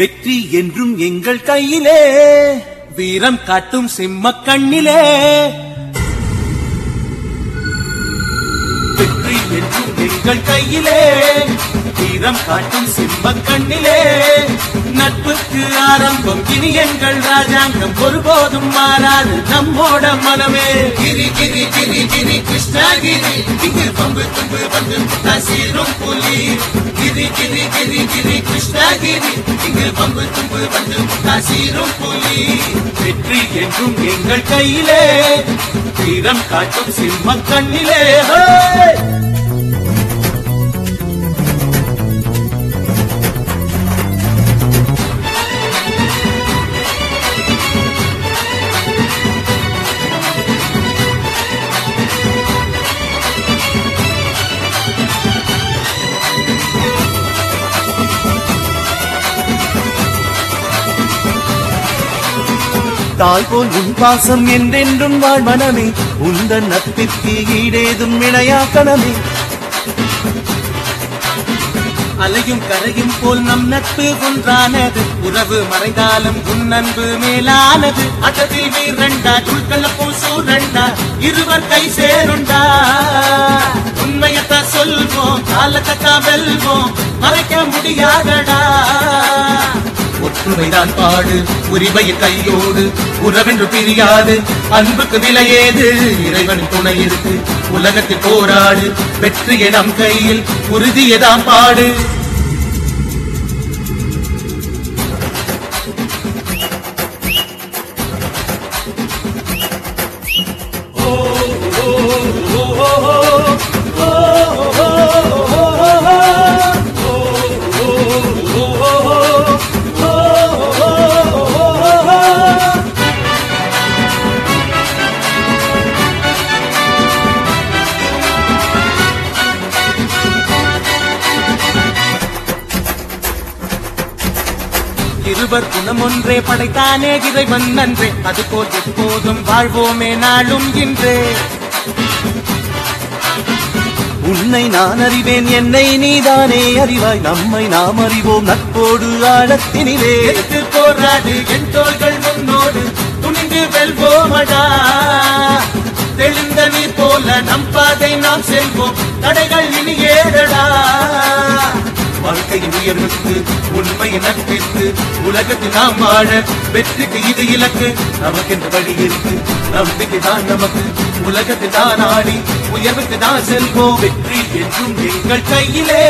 வெற்றி என்றும் எங்கள் கையிலே வீரம் காட்டும் சிம்ம கண்ணிலே. வெற்றி என்றும் எங்கள் கையிலே. வீரம் காட்டும் சிம்ம கண்ணிலே. நட்புக்கு ஆரம்பம் இனி எங்கள் ராஜாங்கம் ஒருபோதும் மாறாது நம்மோட மனமே. கிரி கிரி கிரி கிரி கிருஷ்ணகிரி இங்கு பம்பு தும்பு வந்து நசீரும் புலி. கிரி கிரி கிரி கிரி கிருஷ்ணகிரி இங்கு பம்பு தும்பு வந்து நசீரும் புலி. வெற்றி என்றும் எங்கள் கையிலே. வீரம் காட்டும் சிம்ம கண்ணிலே. தாய் போல் உன் பாசம் என்றென்றும் வாழ் மனமே. உந்தன் நத்திற்கு ஈடேதும் இணையா கணமே அலையும் கரையும் போல் நம் நட்பு ஒன்றானது. உறவு மறைந்தாலும் உன் அன்பு மேலானது. அகதில் வீரண்டா துள்கலப்போ சூரண்டா இருவர் கை சேருண்டா. உண்மையத்தான் சொல்வோம் காலத்தான் வெல்வோம் மறைக்க முடியாதடா. ஒற்றுமைதான் பாடு. உரிமையில் கையோடு உறவென்று பிரியாது. அன்புக்கு விலையேது. இறைவன் துணை இருக்கு. உலகத்தில் போராடு. வெற்றியை நம் கையில். உறுதியதாம் பாடு. இருவர் குணம் ஒன்றே படைத்தானே இறைவன் நன்றே அதுபோல் எப்போதும் வாழ்வோமே நாளும் இன்றே. உன்னை நான் அறிவேன் என்னை நீதானே அறிவாய். நம்மை நாம் அறிவோம் நட்போடு ஆழத்தினிலே. எதிர்த்து போராடு என் தோள்கள் முன்னோடு துணிந்து வெல்வோமடா. தெளிந்த நீர் போல நம் பாதை நாம் செல்வோம் தடைகள் இனி ஏறடா. வாழ்க்கை உயர்வுக்கு உண்மை நட்பிற்கு உலகத்தில் நாம் வாழ வெற்றிக்கு இது இலக்கு. நமக்கென்ற வழி இருக்கு நம்பிக்கை தான் நமக்கு. உலகத்தில் தான் ஆடி உயர்வுக்கு தான் செல்வோம். வெற்றி என்றும் எங்கள் கையிலே.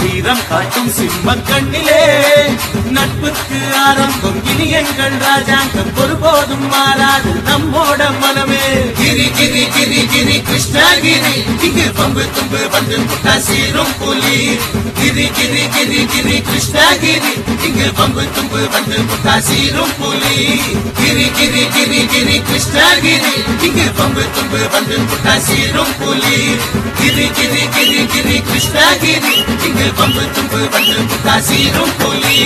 வீரம் காட்டும் சிம்ம கண்ணிலே. நட்புக்கு ஆரம்பம் இனி எங்கள் ராஜாங்கம். ஒருபோதும் மாறாது நம்மோட மனமே. கிரி கிரி கிரி கிருஷ்ணகிரி இங்கு பம்பு தும்பு வந்து நசீரும் புலி கிரி கிரி கிரி கிரி கிருஷ்ணகிரி இங்கு பம்பு தும்பு வந்து நசீரும் புலி கிரி கிரி கிரி கிரி கிருஷ்ணகிரி இங்கு பம்பு தும்பு வந்து நசீரும் புலி கிரி கிரி கிரி கிரி கிருஷ்ணகிரி இங்கு பம்பு தும்பு வந்து நசீரும் புலி